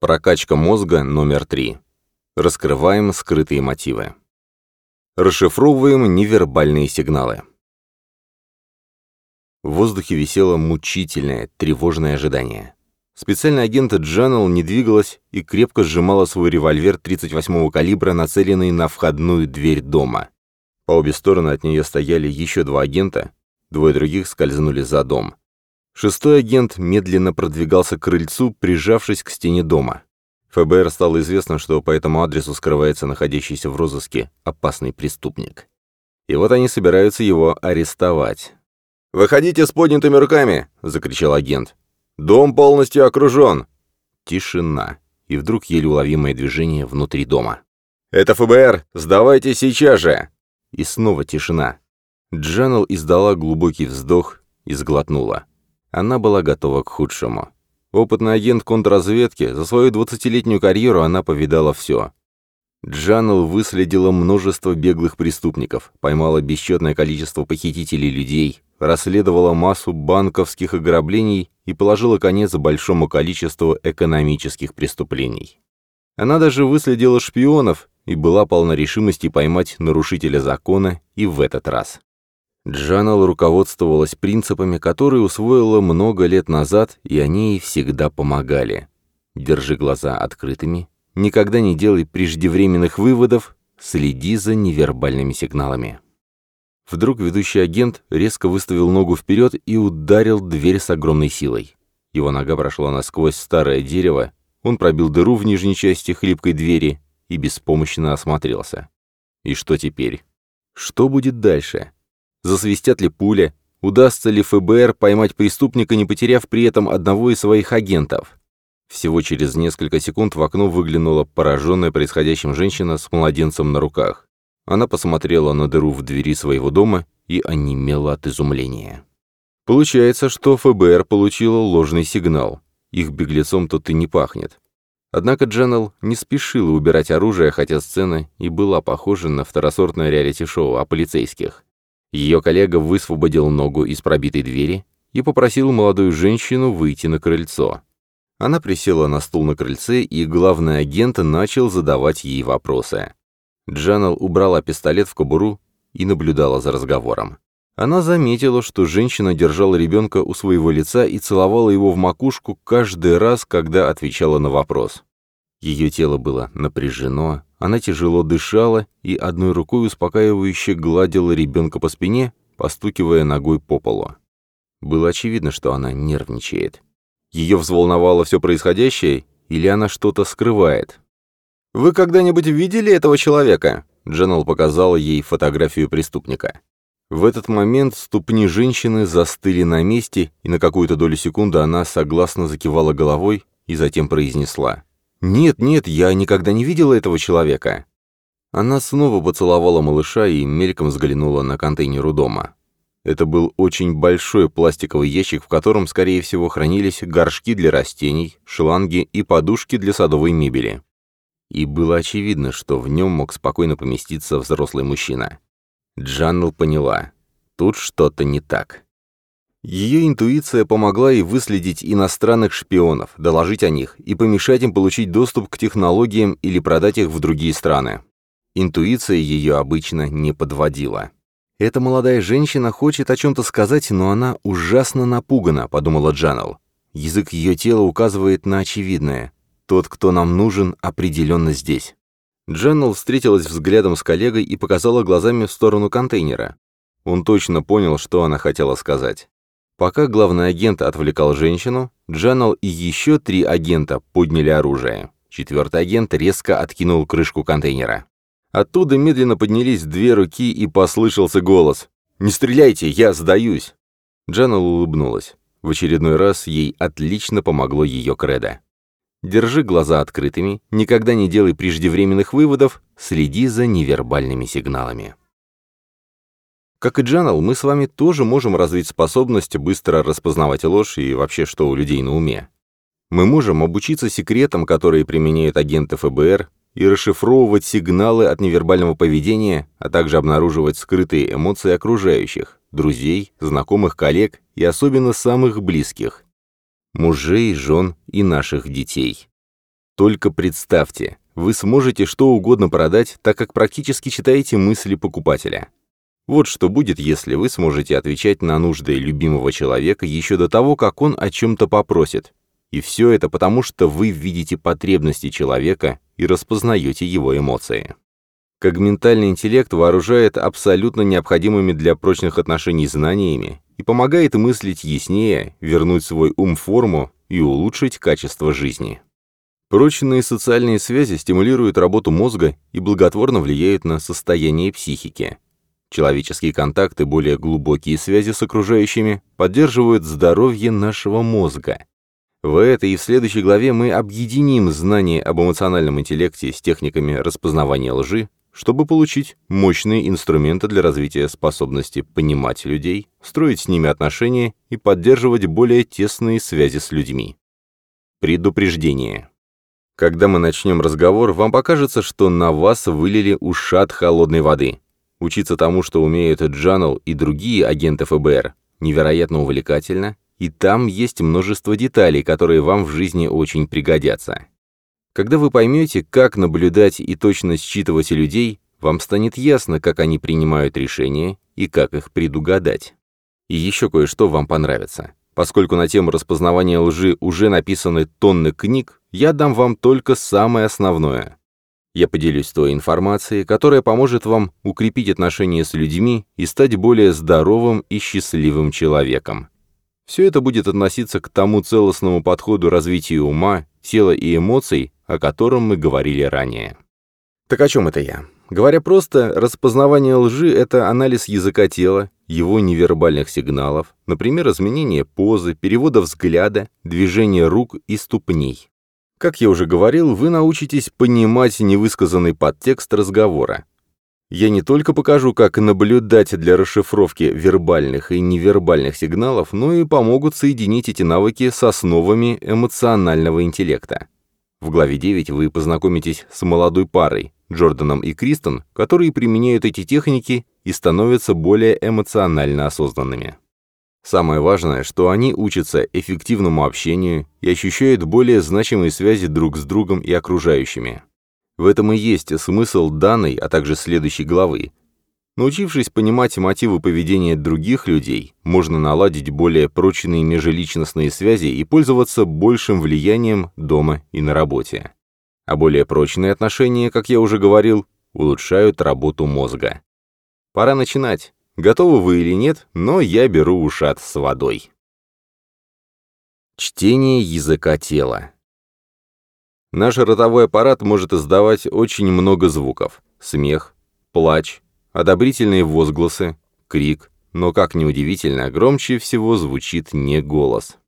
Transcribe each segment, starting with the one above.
Прокачка мозга номер три. Раскрываем скрытые мотивы. Расшифровываем невербальные сигналы. В воздухе висело мучительное, тревожное ожидание. Специальный агент Джанел не двигалась и крепко сжимала свой револьвер 38-го калибра, нацеленный на входную дверь дома. По обе стороны от нее стояли еще два агента, двое других скользнули за дом. Шестой агент медленно продвигался к крыльцу, прижавшись к стене дома. ФБР стало известно, что по этому адресу скрывается находящийся в розыске опасный преступник. И вот они собираются его арестовать. «Выходите с поднятыми руками!» — закричал агент. «Дом полностью окружен!» Тишина. И вдруг еле уловимое движение внутри дома. «Это ФБР! Сдавайте сейчас же!» И снова тишина. Джанел издала глубокий вздох и сглотнула. Она была готова к худшему. Опытный агент контрразведки, за свою двадцатилетнюю карьеру она повидала все. Джанел выследила множество беглых преступников, поймала бесчетное количество похитителей людей, расследовала массу банковских ограблений и положила конец большому количеству экономических преступлений. Она даже выследила шпионов и была полна решимости поймать нарушителя закона и в этот раз. Джанел руководствовалась принципами, которые усвоила много лет назад, и они ей всегда помогали. Держи глаза открытыми, никогда не делай преждевременных выводов, следи за невербальными сигналами. Вдруг ведущий агент резко выставил ногу вперед и ударил дверь с огромной силой. Его нога прошла насквозь старое дерево, он пробил дыру в нижней части хлипкой двери и беспомощно осмотрелся. И что теперь? Что будет дальше? Засвистят ли пули? Удастся ли ФБР поймать преступника, не потеряв при этом одного из своих агентов? Всего через несколько секунд в окно выглянула пораженная происходящим женщина с младенцем на руках. Она посмотрела на дыру в двери своего дома и онемела от изумления. Получается, что ФБР получило ложный сигнал. Их беглецом тут и не пахнет. Однако Дженнел не спешила убирать оружие, хотя сцена и была похожа на второсортное реалити-шоу о полицейских. Ее коллега высвободил ногу из пробитой двери и попросил молодую женщину выйти на крыльцо. Она присела на стул на крыльце, и главный агент начал задавать ей вопросы. Джанел убрала пистолет в кобуру и наблюдала за разговором. Она заметила, что женщина держала ребенка у своего лица и целовала его в макушку каждый раз, когда отвечала на вопрос. Ее тело было напряжено, она тяжело дышала и одной рукой успокаивающе гладила ребенка по спине, постукивая ногой по полу. Было очевидно, что она нервничает. Ее взволновало все происходящее, или она что-то скрывает. «Вы когда-нибудь видели этого человека?» Дженнел показала ей фотографию преступника. В этот момент ступни женщины застыли на месте, и на какую-то долю секунды она согласно закивала головой и затем произнесла. «Нет, нет, я никогда не видела этого человека». Она снова поцеловала малыша и мельком взглянула на контейнер у дома. Это был очень большой пластиковый ящик, в котором, скорее всего, хранились горшки для растений, шланги и подушки для садовой мебели. И было очевидно, что в нем мог спокойно поместиться взрослый мужчина. Джаннел поняла, тут что-то не так. Ее интуиция помогла ей выследить иностранных шпионов, доложить о них и помешать им получить доступ к технологиям или продать их в другие страны. Интуиция ее обычно не подводила. «Эта молодая женщина хочет о чем-то сказать, но она ужасно напугана», — подумала Джанел. Язык ее тела указывает на очевидное. Тот, кто нам нужен, определенно здесь. Дженнел встретилась взглядом с коллегой и показала глазами в сторону контейнера. Он точно понял, что она хотела сказать. Пока главный агент отвлекал женщину, Джанел и еще три агента подняли оружие. Четвертый агент резко откинул крышку контейнера. Оттуда медленно поднялись две руки и послышался голос. «Не стреляйте, я сдаюсь!» Джанел улыбнулась. В очередной раз ей отлично помогло ее кредо. Держи глаза открытыми, никогда не делай преждевременных выводов, следи за невербальными сигналами. Как и Джанал, мы с вами тоже можем развить способность быстро распознавать ложь и вообще что у людей на уме. Мы можем обучиться секретам, которые применяют агенты ФБР, и расшифровывать сигналы от невербального поведения, а также обнаруживать скрытые эмоции окружающих, друзей, знакомых, коллег и особенно самых близких – мужей, жен и наших детей. Только представьте, вы сможете что угодно продать, так как практически читаете мысли покупателя. Вот что будет, если вы сможете отвечать на нужды любимого человека еще до того, как он о чем-то попросит. И все это потому, что вы видите потребности человека и распознаете его эмоции. Когментальный интеллект вооружает абсолютно необходимыми для прочных отношений знаниями и помогает мыслить яснее, вернуть свой ум форму и улучшить качество жизни. Прочные социальные связи стимулируют работу мозга и благотворно влияют на состояние психики. Человеческие контакты, более глубокие связи с окружающими, поддерживают здоровье нашего мозга. В этой и в следующей главе мы объединим знания об эмоциональном интеллекте с техниками распознавания лжи, чтобы получить мощные инструменты для развития способности понимать людей, строить с ними отношения и поддерживать более тесные связи с людьми. Предупреждение. Когда мы начнем разговор, вам покажется, что на вас вылили ушат холодной воды. Учиться тому, что умеют Джанел и другие агенты ФБР, невероятно увлекательно, и там есть множество деталей, которые вам в жизни очень пригодятся. Когда вы поймете, как наблюдать и точно считывать людей, вам станет ясно, как они принимают решения и как их предугадать. И еще кое-что вам понравится. Поскольку на тему распознавания лжи уже написаны тонны книг, я дам вам только самое основное. Я поделюсь той информацией, которая поможет вам укрепить отношения с людьми и стать более здоровым и счастливым человеком. Все это будет относиться к тому целостному подходу развития ума, тела и эмоций, о котором мы говорили ранее. Так о чем это я? Говоря просто, распознавание лжи — это анализ языка тела, его невербальных сигналов, например, изменение позы, перевода взгляда, движения рук и ступней. Как я уже говорил, вы научитесь понимать невысказанный подтекст разговора. Я не только покажу, как наблюдать для расшифровки вербальных и невербальных сигналов, но и помогут соединить эти навыки с основами эмоционального интеллекта. В главе 9 вы познакомитесь с молодой парой, Джорданом и Кристен, которые применяют эти техники и становятся более эмоционально осознанными. Самое важное, что они учатся эффективному общению и ощущают более значимые связи друг с другом и окружающими. В этом и есть смысл данной, а также следующей главы, Научившись понимать мотивы поведения других людей, можно наладить более прочные межличностные связи и пользоваться большим влиянием дома и на работе. А более прочные отношения, как я уже говорил, улучшают работу мозга. Пора начинать. Готовы вы или нет, но я беру ушат с водой. Чтение языка тела. Наш ротовой аппарат может издавать очень много звуков. Смех, плач, одобрительные возгласы, крик, но, как ни удивительно, громче всего звучит не голос.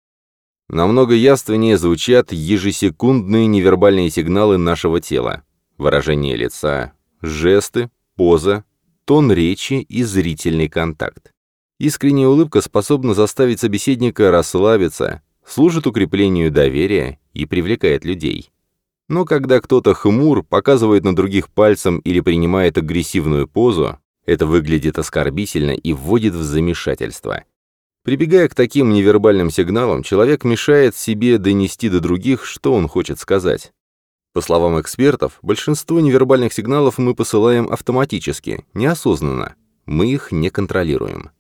Намного яственнее звучат ежесекундные невербальные сигналы нашего тела, выражение лица, жесты, поза, тон речи и зрительный контакт. Искренняя улыбка способна заставить собеседника расслабиться, служит укреплению доверия и привлекает людей. Но когда кто-то хмур, показывает на других пальцем или принимает агрессивную позу, это выглядит оскорбительно и вводит в замешательство. Прибегая к таким невербальным сигналам, человек мешает себе донести до других, что он хочет сказать. По словам экспертов, большинство невербальных сигналов мы посылаем автоматически, неосознанно. Мы их не контролируем.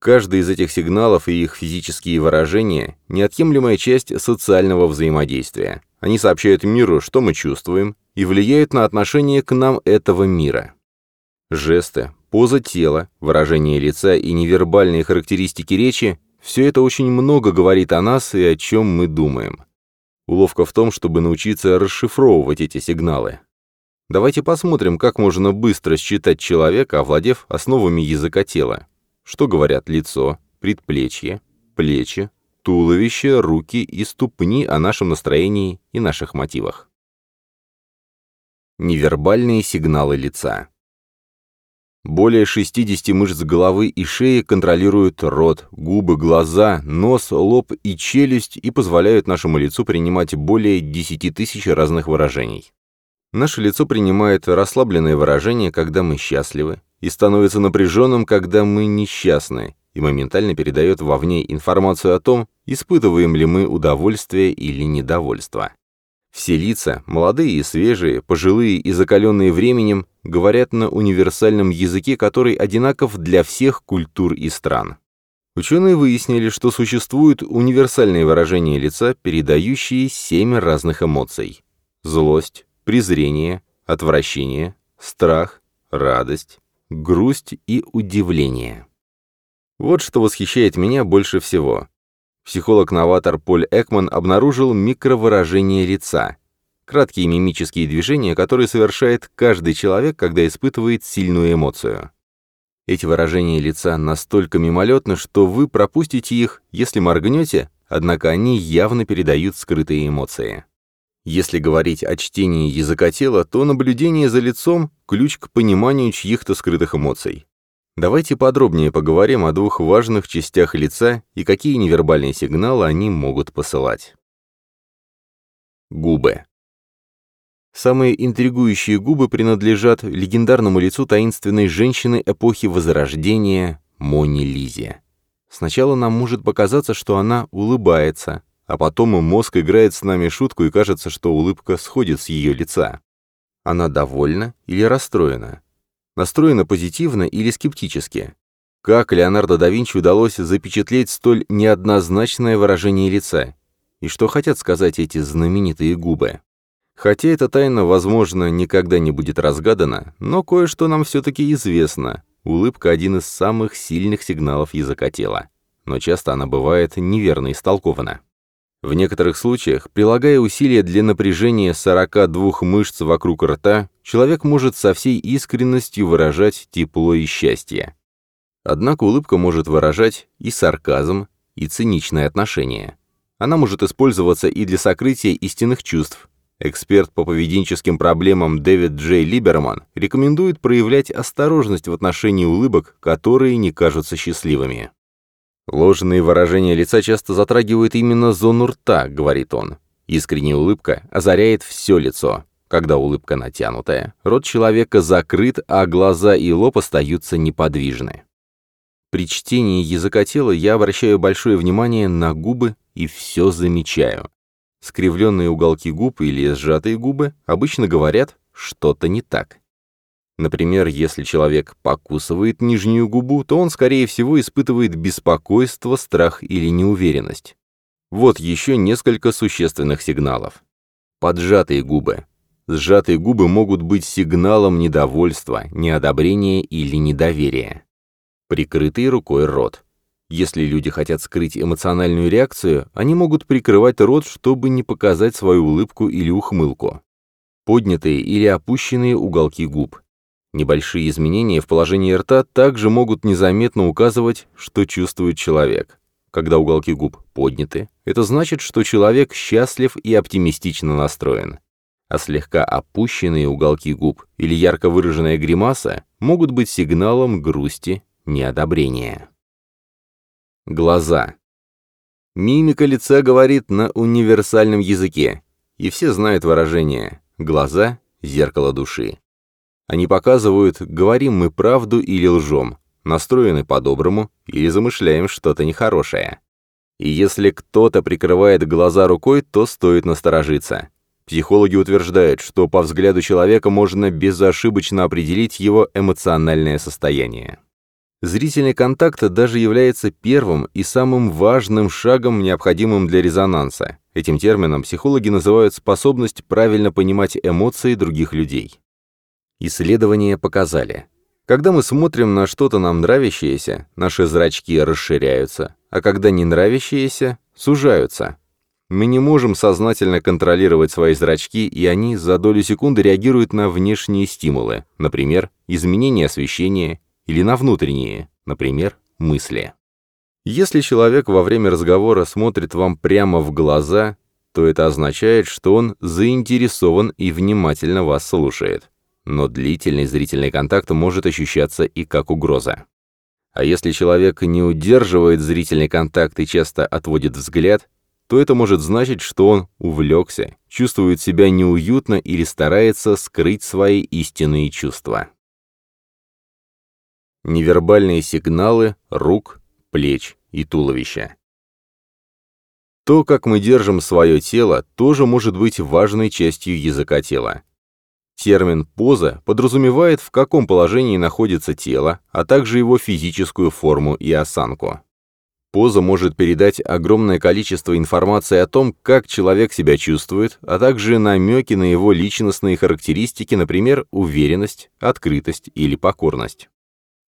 Каждый из этих сигналов и их физические выражения – неотъемлемая часть социального взаимодействия. Они сообщают миру, что мы чувствуем, и влияют на отношение к нам этого мира. Жесты, поза тела, выражение лица и невербальные характеристики речи – все это очень много говорит о нас и о чем мы думаем. Уловка в том, чтобы научиться расшифровывать эти сигналы. Давайте посмотрим, как можно быстро считать человека, овладев основами языка тела. Что говорят лицо, предплечье, плечи, туловище, руки и ступни о нашем настроении и наших мотивах. Невербальные сигналы лица. Более 60 мышц головы и шеи контролируют рот, губы, глаза, нос, лоб и челюсть и позволяют нашему лицу принимать более 10 тысяч разных выражений. Наше лицо принимает расслабленное выражение, когда мы счастливы, и становится напряженным, когда мы несчастны, и моментально передает вовне информацию о том, испытываем ли мы удовольствие или недовольство. Все лица, молодые и свежие, пожилые и закаленные временем, говорят на универсальном языке, который одинаков для всех культур и стран. Ученые выяснили, что существуют универсальные выражения лица, передающие семь разных эмоций. Злость, презрение, отвращение, страх, радость, грусть и удивление. Вот что восхищает меня больше всего. Психолог-новатор Поль Экман обнаружил микровыражение лица. Краткие мимические движения, которые совершает каждый человек, когда испытывает сильную эмоцию. Эти выражения лица настолько мимолетны, что вы пропустите их, если моргнете, однако они явно передают скрытые эмоции. Если говорить о чтении языка тела, то наблюдение за лицом – ключ к пониманию чьих-то скрытых эмоций. Давайте подробнее поговорим о двух важных частях лица и какие невербальные сигналы они могут посылать. Губы. Самые интригующие губы принадлежат легендарному лицу таинственной женщины эпохи Возрождения Мони Лизе. Сначала нам может показаться, что она улыбается, а потом мозг играет с нами шутку и кажется, что улыбка сходит с ее лица. Она довольна или расстроена? Настроена позитивно или скептически? Как Леонардо да Винчи удалось запечатлеть столь неоднозначное выражение лица? И что хотят сказать эти знаменитые губы? Хотя эта тайна, возможно, никогда не будет разгадана, но кое-что нам все-таки известно. Улыбка – один из самых сильных сигналов языка тела. Но часто она бывает неверно истолкована. В некоторых случаях, прилагая усилия для напряжения 42 мышц вокруг рта, человек может со всей искренностью выражать тепло и счастье. Однако улыбка может выражать и сарказм, и циничное отношение. Она может использоваться и для сокрытия истинных чувств. Эксперт по поведенческим проблемам Дэвид Джей Либерман рекомендует проявлять осторожность в отношении улыбок, которые не кажутся счастливыми. Ложные выражения лица часто затрагивают именно зону рта, говорит он. Искренняя улыбка озаряет все лицо. Когда улыбка натянутая, рот человека закрыт, а глаза и лоб остаются неподвижны. При чтении языка тела я обращаю большое внимание на губы и все замечаю. Скривленные уголки губ или сжатые губы обычно говорят что-то не так. Например, если человек покусывает нижнюю губу, то он, скорее всего, испытывает беспокойство, страх или неуверенность. Вот еще несколько существенных сигналов. Поджатые губы. Сжатые губы могут быть сигналом недовольства, неодобрения или недоверия. Прикрытый рукой рот. Если люди хотят скрыть эмоциональную реакцию, они могут прикрывать рот, чтобы не показать свою улыбку или ухмылку. Поднятые или опущенные уголки губ. Небольшие изменения в положении рта также могут незаметно указывать, что чувствует человек. Когда уголки губ подняты, это значит, что человек счастлив и оптимистично настроен. А слегка опущенные уголки губ или ярко выраженная гримаса могут быть сигналом грусти, неодобрения. Глаза. Мимика лица говорит на универсальном языке, и все знают выражение «глаза – зеркало души». Они показывают, говорим мы правду или лжем, настроены по-доброму или замышляем что-то нехорошее. И если кто-то прикрывает глаза рукой, то стоит насторожиться. Психологи утверждают, что по взгляду человека можно безошибочно определить его эмоциональное состояние. Зрительный контакт даже является первым и самым важным шагом, необходимым для резонанса. Этим термином психологи называют способность правильно понимать эмоции других людей. Исследования показали, когда мы смотрим на что-то нам нравящееся, наши зрачки расширяются, а когда не нравящееся, сужаются. Мы не можем сознательно контролировать свои зрачки, и они за долю секунды реагируют на внешние стимулы, например, изменение освещения, или на внутренние, например, мысли. Если человек во время разговора смотрит вам прямо в глаза, то это означает, что он заинтересован и внимательно вас слушает но длительный зрительный контакт может ощущаться и как угроза. А если человек не удерживает зрительный контакт и часто отводит взгляд, то это может значить, что он увлекся, чувствует себя неуютно или старается скрыть свои истинные чувства. Невербальные сигналы рук, плеч и туловища. То, как мы держим свое тело, тоже может быть важной частью языка тела. Термин «поза» подразумевает, в каком положении находится тело, а также его физическую форму и осанку. Поза может передать огромное количество информации о том, как человек себя чувствует, а также намеки на его личностные характеристики, например, уверенность, открытость или покорность.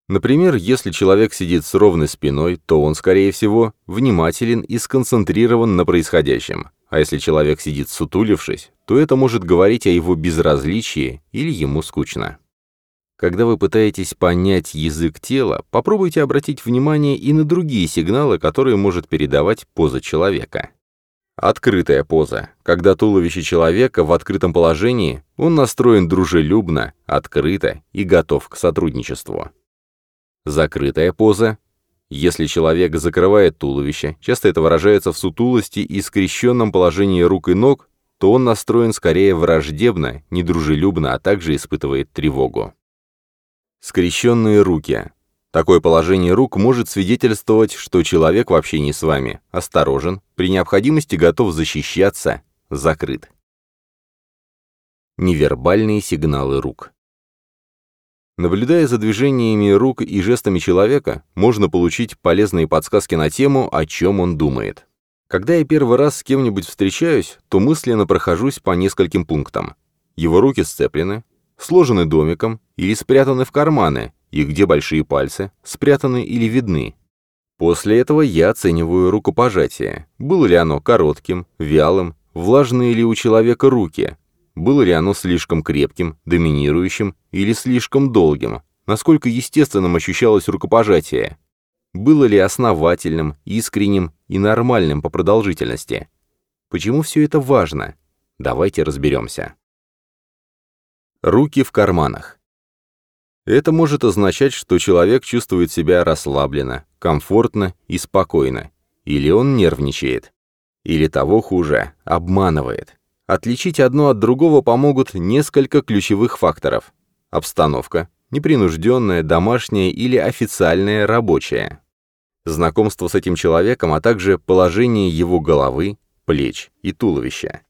Например, если человек сидит с ровной спиной, то он, скорее всего, внимателен и сконцентрирован на происходящем. А если человек сидит сутулившись, то это может говорить о его безразличии или ему скучно. Когда вы пытаетесь понять язык тела, попробуйте обратить внимание и на другие сигналы, которые может передавать поза человека. Открытая поза. Когда туловище человека в открытом положении, он настроен дружелюбно, открыто и готов к сотрудничеству. Закрытая поза. Если человек закрывает туловище, часто это выражается в сутулости и скрещенном положении рук и ног, то он настроен скорее враждебно, недружелюбно, а также испытывает тревогу. Скрещенные руки. Такое положение рук может свидетельствовать, что человек в общении с вами осторожен, при необходимости готов защищаться, закрыт. Невербальные сигналы рук. Наблюдая за движениями рук и жестами человека, можно получить полезные подсказки на тему, о чем он думает. Когда я первый раз с кем-нибудь встречаюсь, то мысленно прохожусь по нескольким пунктам. Его руки сцеплены, сложены домиком или спрятаны в карманы, и где большие пальцы, спрятаны или видны. После этого я оцениваю рукопожатие. Было ли оно коротким, вялым, влажные ли у человека руки, было ли оно слишком крепким, доминирующим или слишком долгим, насколько естественным ощущалось рукопожатие, было ли основательным, искренним и нормальным по продолжительности. Почему все это важно? Давайте разберемся. Руки в карманах. Это может означать, что человек чувствует себя расслабленно, комфортно и спокойно. Или он нервничает. Или того хуже, обманывает. Отличить одно от другого помогут несколько ключевых факторов. Обстановка, непринужденная, домашняя или официальная рабочая. Знакомство с этим человеком, а также положение его головы, плеч и туловища.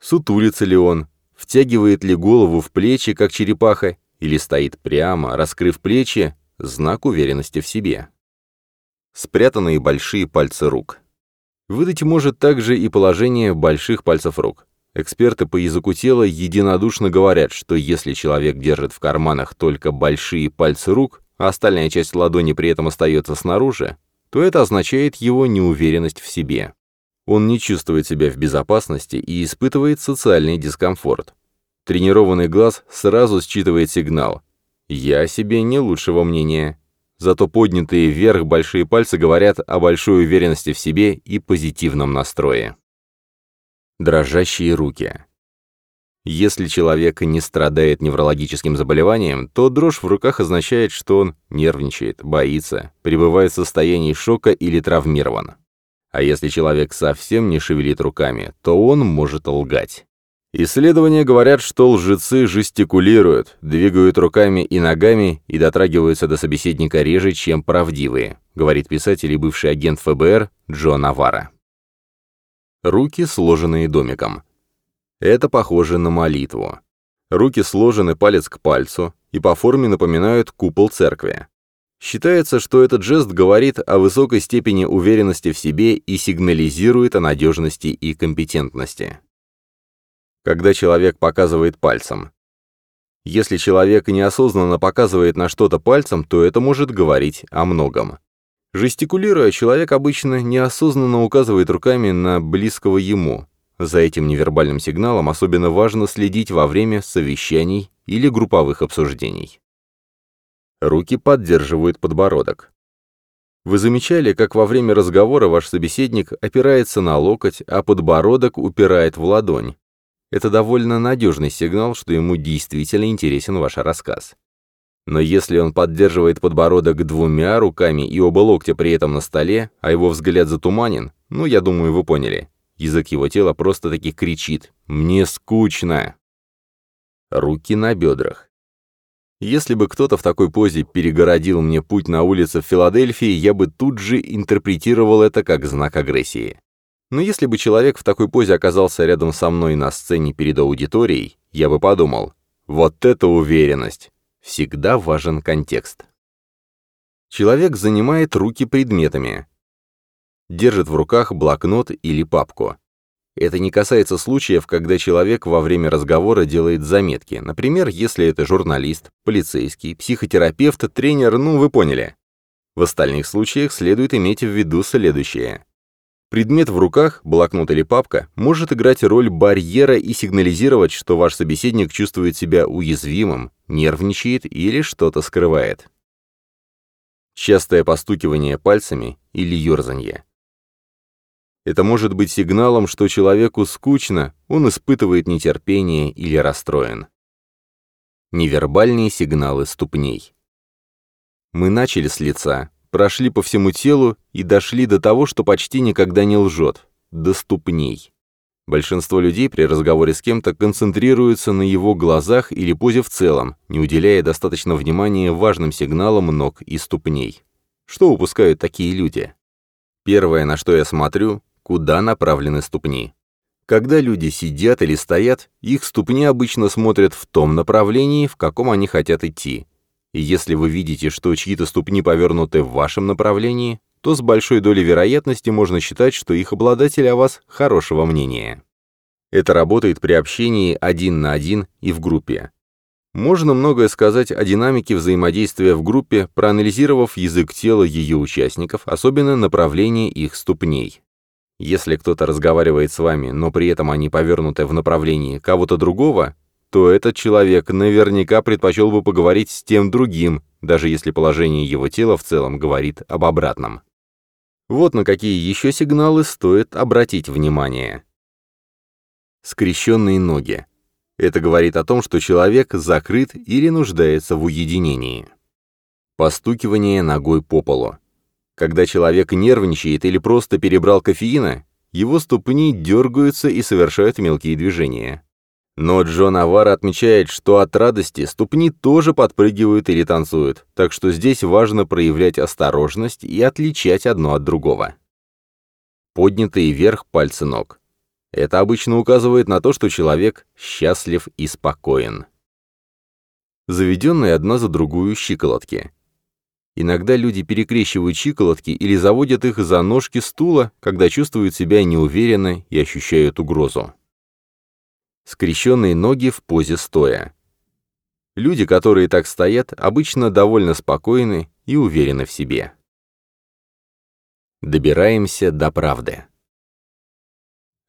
Сутулится ли он, Втягивает ли голову в плечи, как черепаха, или стоит прямо, раскрыв плечи, знак уверенности в себе. Спрятанные большие пальцы рук. Выдать может также и положение больших пальцев рук. Эксперты по языку тела единодушно говорят, что если человек держит в карманах только большие пальцы рук, а остальная часть ладони при этом остается снаружи, то это означает его неуверенность в себе. Он не чувствует себя в безопасности и испытывает социальный дискомфорт. Тренированный глаз сразу считывает сигнал. «Я себе не лучшего мнения». Зато поднятые вверх большие пальцы говорят о большой уверенности в себе и позитивном настрое. Дрожащие руки. Если человек не страдает неврологическим заболеванием, то дрожь в руках означает, что он нервничает, боится, пребывает в состоянии шока или травмирован. А если человек совсем не шевелит руками, то он может лгать. Исследования говорят, что лжецы жестикулируют, двигают руками и ногами и дотрагиваются до собеседника реже, чем правдивые, говорит писатель и бывший агент ФБР Джо Навара. Руки, сложенные домиком. Это похоже на молитву. Руки сложены палец к пальцу и по форме напоминают купол церкви. Считается, что этот жест говорит о высокой степени уверенности в себе и сигнализирует о надежности и компетентности. Когда человек показывает пальцем. Если человек неосознанно показывает на что-то пальцем, то это может говорить о многом. Жестикулируя, человек обычно неосознанно указывает руками на близкого ему. За этим невербальным сигналом особенно важно следить во время совещаний или групповых обсуждений. Руки поддерживают подбородок. Вы замечали, как во время разговора ваш собеседник опирается на локоть, а подбородок упирает в ладонь? Это довольно надежный сигнал, что ему действительно интересен ваш рассказ. Но если он поддерживает подбородок двумя руками и оба локтя при этом на столе, а его взгляд затуманен, ну, я думаю, вы поняли. Язык его тела просто-таки кричит «Мне скучно!». Руки на бедрах. Если бы кто-то в такой позе перегородил мне путь на улице в Филадельфии, я бы тут же интерпретировал это как знак агрессии. Но если бы человек в такой позе оказался рядом со мной на сцене перед аудиторией, я бы подумал, вот это уверенность! Всегда важен контекст. Человек занимает руки предметами. Держит в руках блокнот или папку. Это не касается случаев, когда человек во время разговора делает заметки. Например, если это журналист, полицейский, психотерапевт, тренер, ну вы поняли. В остальных случаях следует иметь в виду следующее. Предмет в руках, блокнот или папка, может играть роль барьера и сигнализировать, что ваш собеседник чувствует себя уязвимым, нервничает или что-то скрывает. Частое постукивание пальцами или ерзанье. Это может быть сигналом, что человеку скучно, он испытывает нетерпение или расстроен. Невербальные сигналы ступней. Мы начали с лица, прошли по всему телу и дошли до того, что почти никогда не лжет, до ступней. Большинство людей при разговоре с кем-то концентрируются на его глазах или позе в целом, не уделяя достаточно внимания важным сигналам ног и ступней. Что упускают такие люди? Первое, на что я смотрю, куда направлены ступни. Когда люди сидят или стоят, их ступни обычно смотрят в том направлении, в каком они хотят идти, и если вы видите, что чьи-то ступни повернуты в вашем направлении, то с большой долей вероятности можно считать, что их обладатель о вас хорошего мнения. Это работает при общении один на один и в группе. Можно многое сказать о динамике взаимодействия в группе, проанализировав язык тела ее участников, особенно направление их ступней. Если кто-то разговаривает с вами, но при этом они повернуты в направлении кого-то другого, то этот человек наверняка предпочел бы поговорить с тем другим, даже если положение его тела в целом говорит об обратном. Вот на какие еще сигналы стоит обратить внимание. Скрещенные ноги. Это говорит о том, что человек закрыт или нуждается в уединении. Постукивание ногой по полу. Когда человек нервничает или просто перебрал кофеина, его ступни дергаются и совершают мелкие движения. Но Джон Авара отмечает, что от радости ступни тоже подпрыгивают или танцуют, так что здесь важно проявлять осторожность и отличать одно от другого. Поднятые вверх пальцы ног. Это обычно указывает на то, что человек счастлив и спокоен. Заведенные одна за другую щиколотки. Иногда люди перекрещивают щиколотки или заводят их за ножки стула, когда чувствуют себя неуверенно и ощущают угрозу скрещенные ноги в позе стоя. Люди, которые так стоят, обычно довольно спокойны и уверены в себе. Добираемся до правды.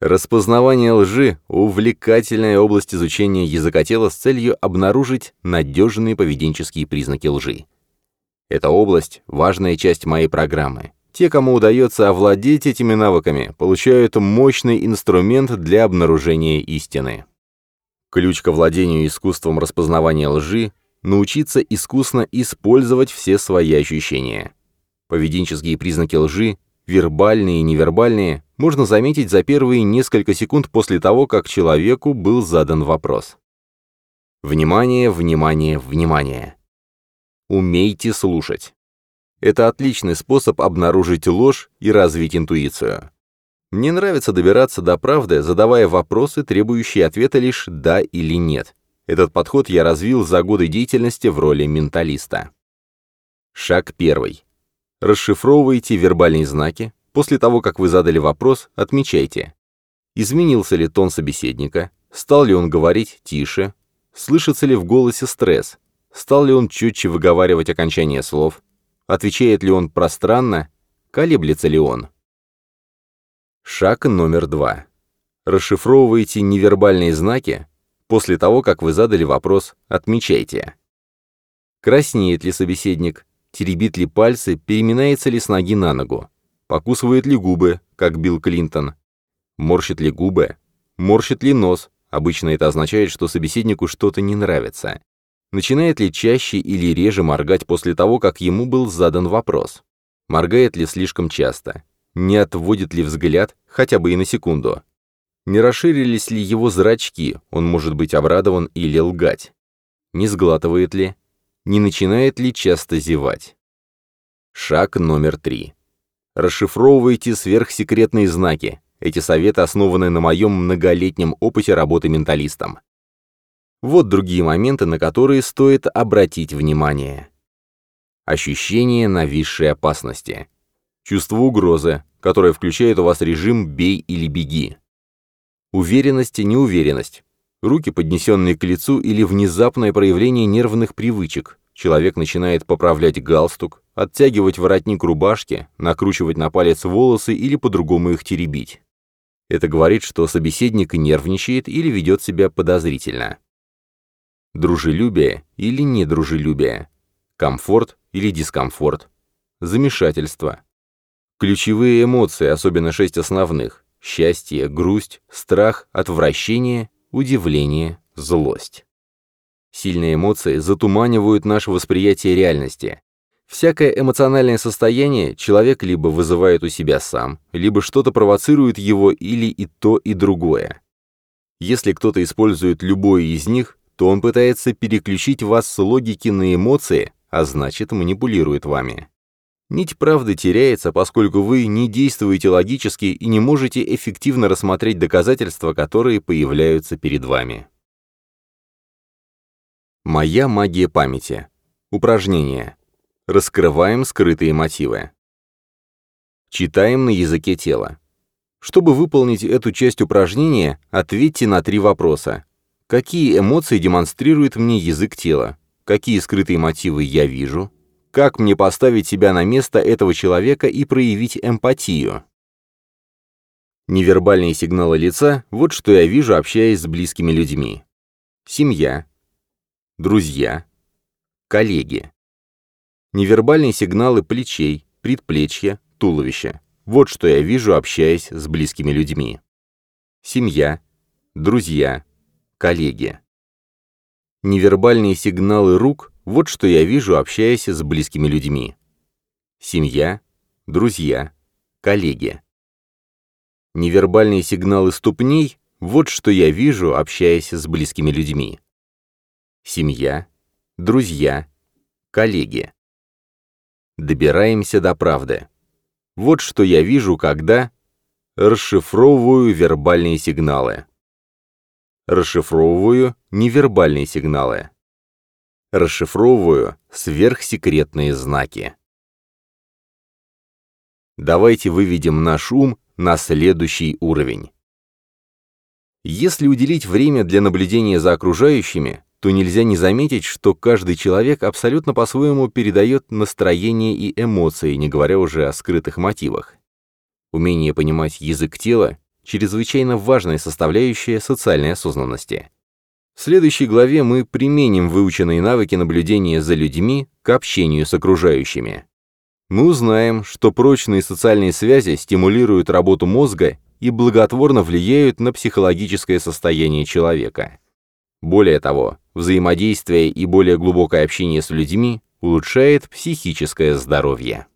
Распознавание лжи – увлекательная область изучения языка тела с целью обнаружить надежные поведенческие признаки лжи. Эта область – важная часть моей программы. Те, кому удается овладеть этими навыками, получают мощный инструмент для обнаружения истины. Ключ к владению искусством распознавания лжи – научиться искусно использовать все свои ощущения. Поведенческие признаки лжи, вербальные и невербальные, можно заметить за первые несколько секунд после того, как человеку был задан вопрос. Внимание, внимание, внимание. Умейте слушать. Это отличный способ обнаружить ложь и развить интуицию. Мне нравится добираться до правды, задавая вопросы, требующие ответа лишь «да» или «нет». Этот подход я развил за годы деятельности в роли менталиста. Шаг первый. Расшифровывайте вербальные знаки. После того, как вы задали вопрос, отмечайте. Изменился ли тон собеседника? Стал ли он говорить тише? Слышится ли в голосе стресс? Стал ли он четче выговаривать окончание слов? Отвечает ли он пространно? Колеблется ли он? Шаг номер два. Расшифровывайте невербальные знаки. После того, как вы задали вопрос, отмечайте. Краснеет ли собеседник? Теребит ли пальцы? Переминается ли с ноги на ногу? Покусывает ли губы, как Билл Клинтон? Морщит ли губы? Морщит ли нос? Обычно это означает, что собеседнику что-то не нравится. Начинает ли чаще или реже моргать после того, как ему был задан вопрос? Моргает ли слишком часто? Не отводит ли взгляд, хотя бы и на секунду? Не расширились ли его зрачки, он может быть обрадован или лгать? Не сглатывает ли? Не начинает ли часто зевать? Шаг номер три. Расшифровывайте сверхсекретные знаки. Эти советы основаны на моем многолетнем опыте работы менталистом. Вот другие моменты, на которые стоит обратить внимание. Ощущение нависшей опасности. Чувство угрозы, которое включает у вас режим «бей или беги». Уверенность и неуверенность. Руки, поднесенные к лицу, или внезапное проявление нервных привычек. Человек начинает поправлять галстук, оттягивать воротник рубашки, накручивать на палец волосы или по-другому их теребить. Это говорит, что собеседник нервничает или ведет себя подозрительно. Дружелюбие или недружелюбие. Комфорт или дискомфорт. Замешательство. Ключевые эмоции, особенно шесть основных. Счастье, грусть, страх, отвращение, удивление, злость. Сильные эмоции затуманивают наше восприятие реальности. Всякое эмоциональное состояние человек либо вызывает у себя сам, либо что-то провоцирует его или и то, и другое. Если кто-то использует любое из них, то он пытается переключить вас с логики на эмоции, а значит манипулирует вами. Нить правды теряется, поскольку вы не действуете логически и не можете эффективно рассмотреть доказательства, которые появляются перед вами. Моя магия памяти. Упражнение. Раскрываем скрытые мотивы. Читаем на языке тела. Чтобы выполнить эту часть упражнения, ответьте на три вопроса. Какие эмоции демонстрирует мне язык тела? Какие скрытые мотивы я вижу? Как мне поставить себя на место этого человека и проявить эмпатию? Невербальные сигналы лица – вот что я вижу, общаясь с близкими людьми. Семья. Друзья. Коллеги. Невербальные сигналы плечей, предплечья, туловища. Вот что я вижу, общаясь с близкими людьми. Семья, друзья, коллеги. Невербальные сигналы рук – вот что я вижу, общаясь с близкими людьми. Семья, друзья, коллеги. Невербальные сигналы ступней – вот что я вижу, общаясь с близкими людьми. Семья, друзья, коллеги. Добираемся до правды. Вот что я вижу, когда расшифровываю вербальные сигналы. Расшифровываю невербальные сигналы. Расшифровываю сверхсекретные знаки. Давайте выведем наш ум на следующий уровень. Если уделить время для наблюдения за окружающими, то нельзя не заметить, что каждый человек абсолютно по-своему передает настроение и эмоции, не говоря уже о скрытых мотивах. Умение понимать язык тела – чрезвычайно важная составляющая социальной осознанности. В следующей главе мы применим выученные навыки наблюдения за людьми к общению с окружающими. Мы узнаем, что прочные социальные связи стимулируют работу мозга и благотворно влияют на психологическое состояние человека. Более того, взаимодействие и более глубокое общение с людьми улучшает психическое здоровье.